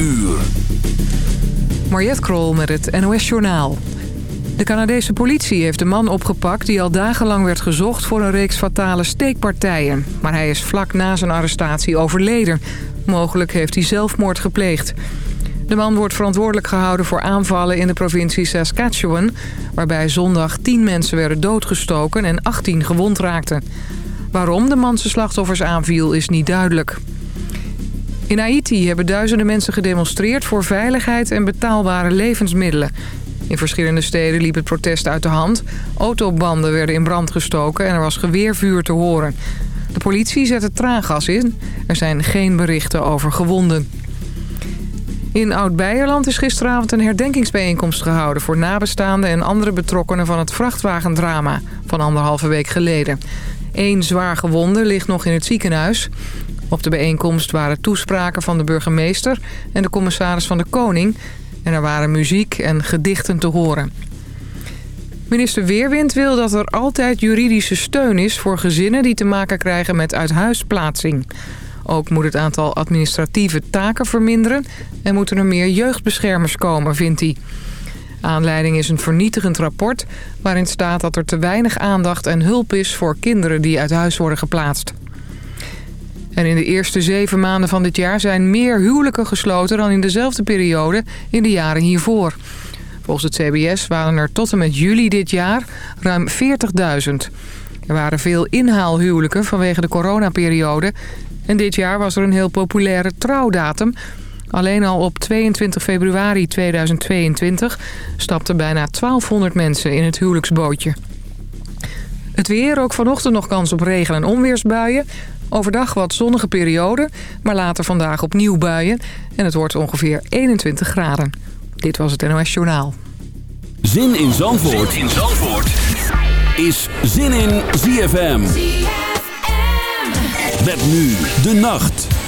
uur. Mariette Krol met het NOS Journaal. De Canadese politie heeft de man opgepakt die al dagenlang werd gezocht voor een reeks fatale steekpartijen. Maar hij is vlak na zijn arrestatie overleden. Mogelijk heeft hij zelfmoord gepleegd. De man wordt verantwoordelijk gehouden voor aanvallen in de provincie Saskatchewan... waarbij zondag 10 mensen werden doodgestoken en 18 gewond raakten. Waarom de man zijn slachtoffers aanviel is niet duidelijk. In Haiti hebben duizenden mensen gedemonstreerd voor veiligheid en betaalbare levensmiddelen. In verschillende steden liep het protest uit de hand. Autobanden werden in brand gestoken en er was geweervuur te horen. De politie zette traangas in. Er zijn geen berichten over gewonden. In Oud-Beierland is gisteravond een herdenkingsbijeenkomst gehouden... voor nabestaanden en andere betrokkenen van het vrachtwagendrama... van anderhalve week geleden. Eén zwaar gewonde ligt nog in het ziekenhuis. Op de bijeenkomst waren toespraken van de burgemeester... en de commissaris van de Koning... en er waren muziek en gedichten te horen. Minister Weerwind wil dat er altijd juridische steun is... voor gezinnen die te maken krijgen met uithuisplaatsing... Ook moet het aantal administratieve taken verminderen... en moeten er meer jeugdbeschermers komen, vindt hij. Aanleiding is een vernietigend rapport... waarin staat dat er te weinig aandacht en hulp is... voor kinderen die uit huis worden geplaatst. En in de eerste zeven maanden van dit jaar zijn meer huwelijken gesloten... dan in dezelfde periode in de jaren hiervoor. Volgens het CBS waren er tot en met juli dit jaar ruim 40.000. Er waren veel inhaalhuwelijken vanwege de coronaperiode... En dit jaar was er een heel populaire trouwdatum. Alleen al op 22 februari 2022 stapten bijna 1200 mensen in het huwelijksbootje. Het weer, ook vanochtend nog kans op regen- en onweersbuien. Overdag wat zonnige periode, maar later vandaag opnieuw buien. En het wordt ongeveer 21 graden. Dit was het NOS Journaal. Zin in Zandvoort, zin in Zandvoort. is Zin in ZFM. Met nu de nacht.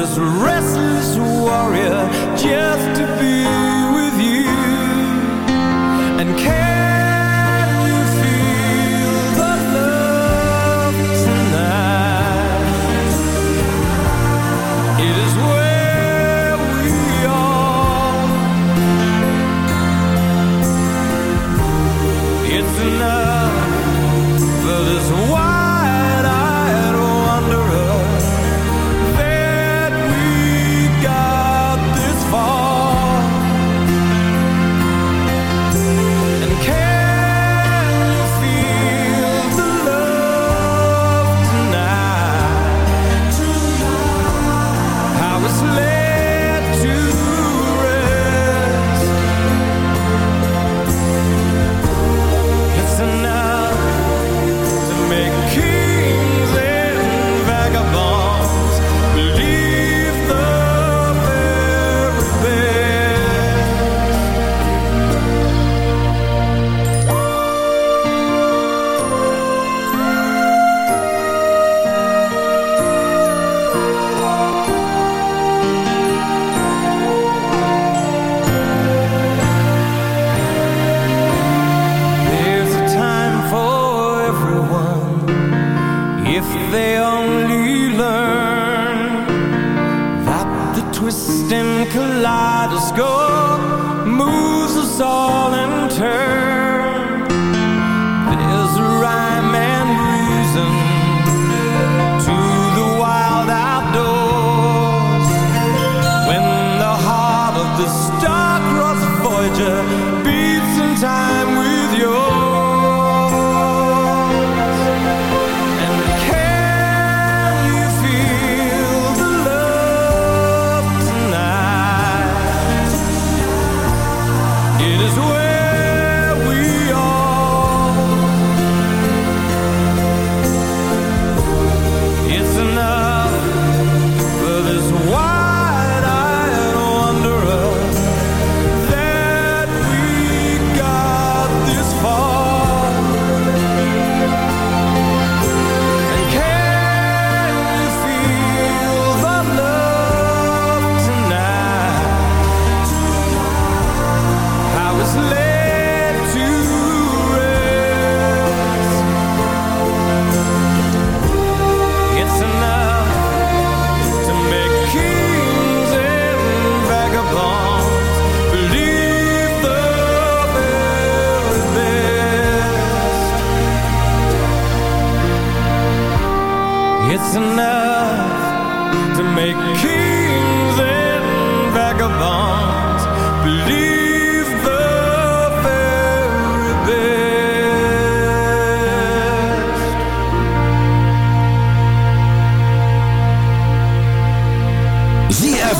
This restless warrior Just kaleidoscope moves us all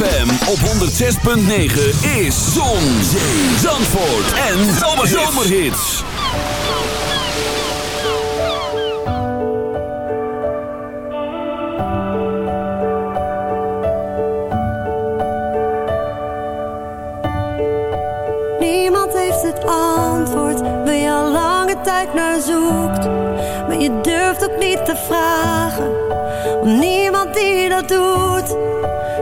op 106.9 is Zon, Zandvoort en Zomerhits. Niemand heeft het antwoord waar je al lange tijd naar zoekt. Maar je durft ook niet te vragen, om niemand die dat doet.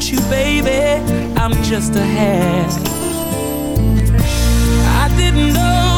Have I done? I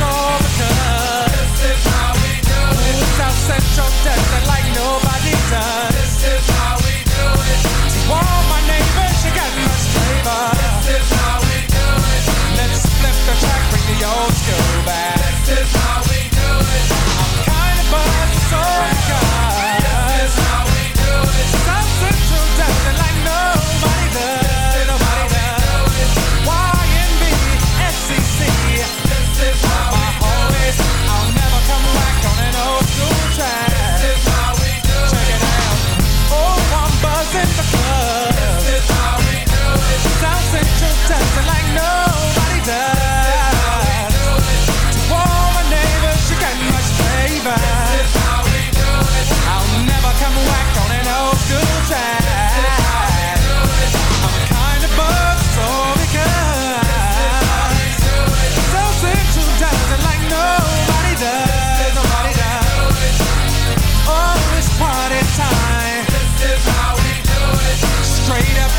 this is how we do it. South Central does it like nobody does. This is how we do it. My neighbors, you got much. This is how we do it. Let's flip the track, bring the old school back. trade up.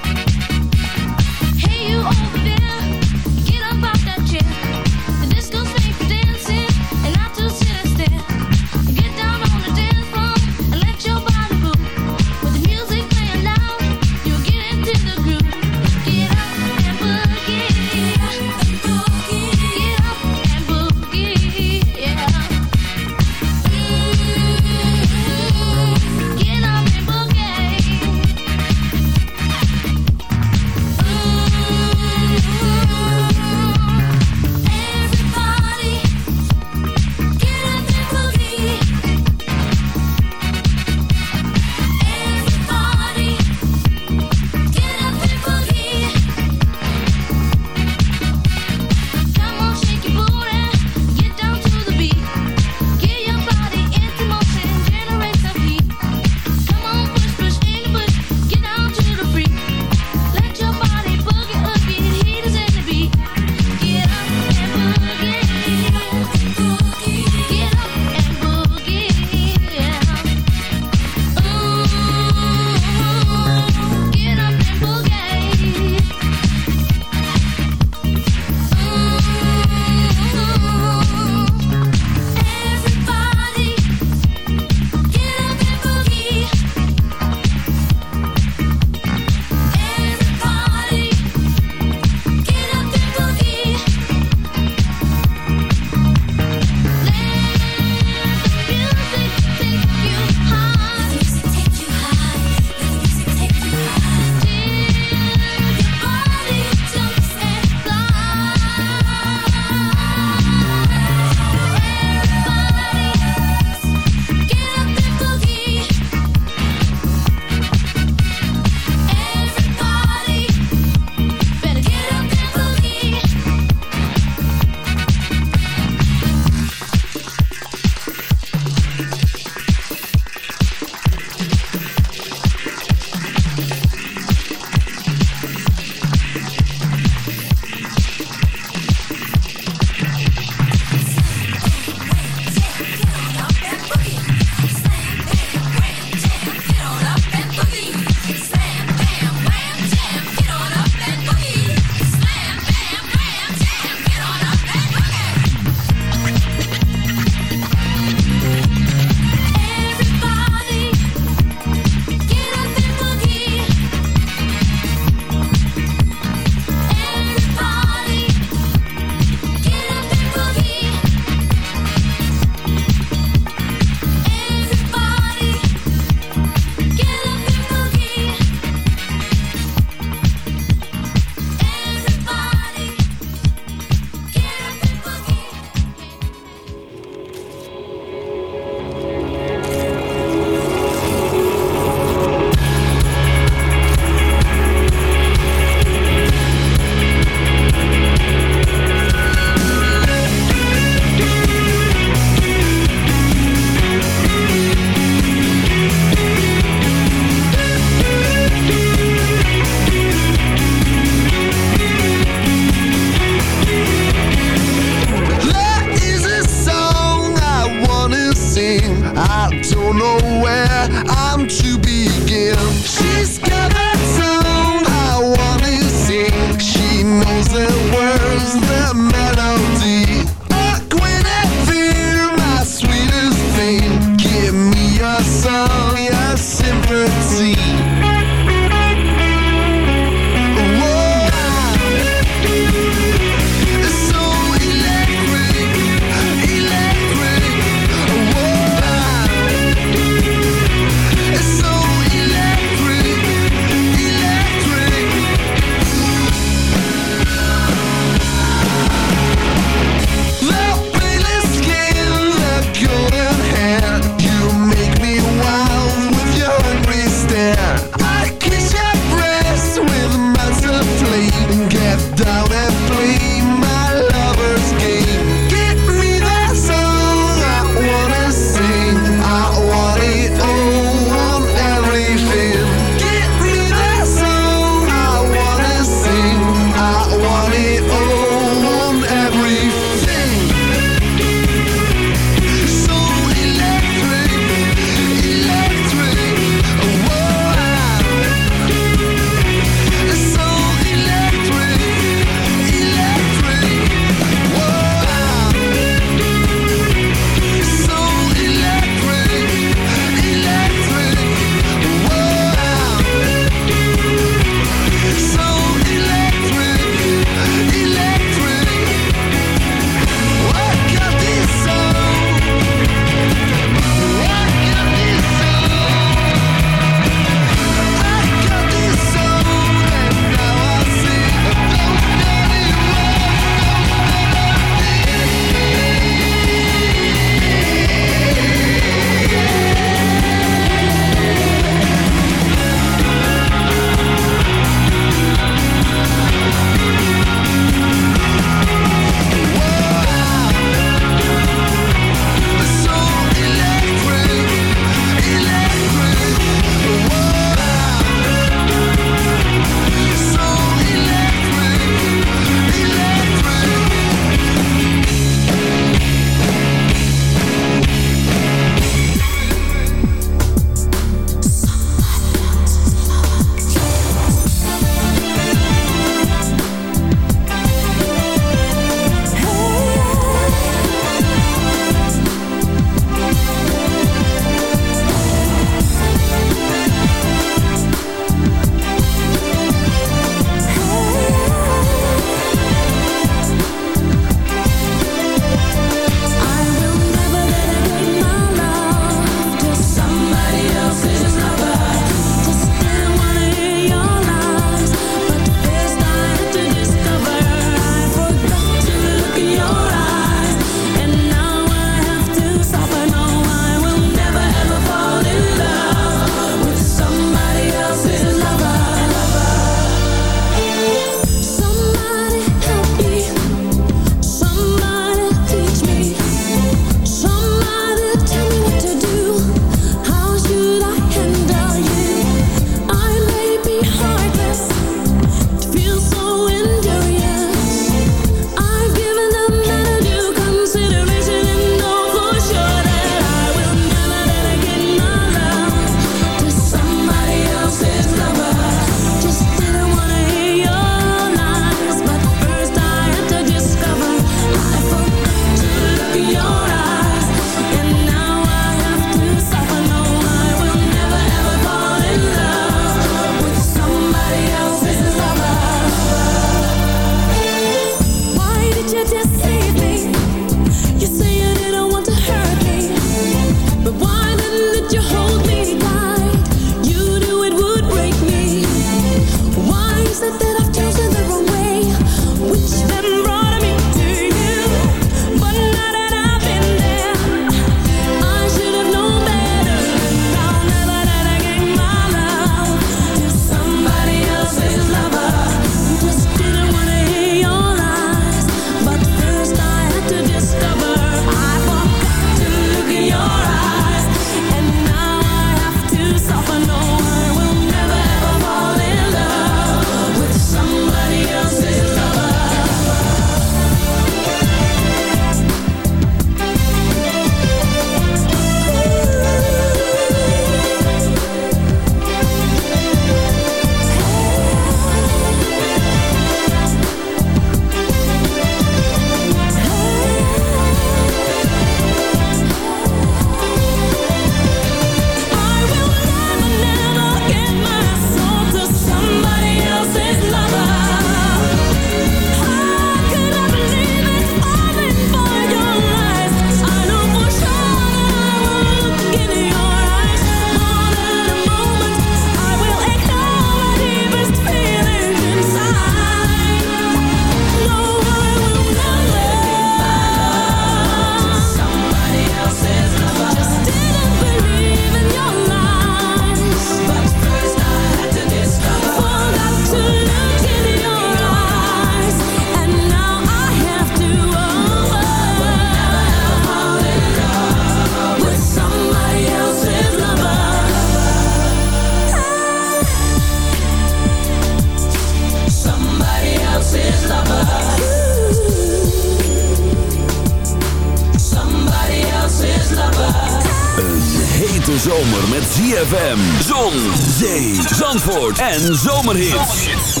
En zomerhits.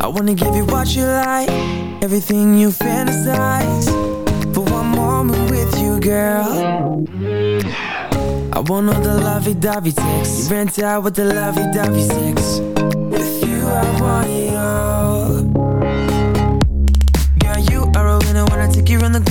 I wanna give you what you like, everything you fantasize. For one moment with you, girl. I want all the lovey-dovey sex. You rent out with the lovey-dovey sex. With you, I want it all.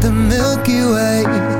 the Milky Way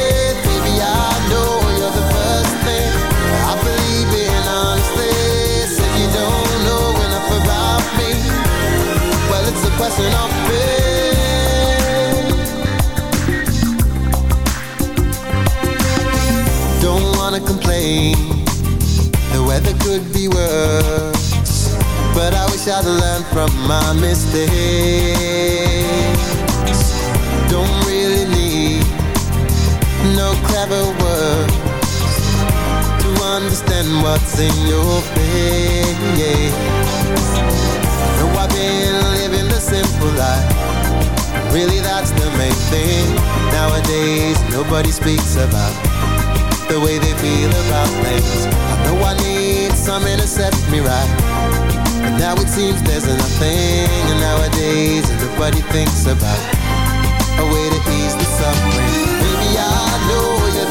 What's in your face. The simple life. Really, that's the main thing. Nowadays, nobody speaks about the way they feel about things. I know I need something to set me right. But now it seems there's nothing. And nowadays, nobody thinks about a way to ease the suffering. Baby, I know you're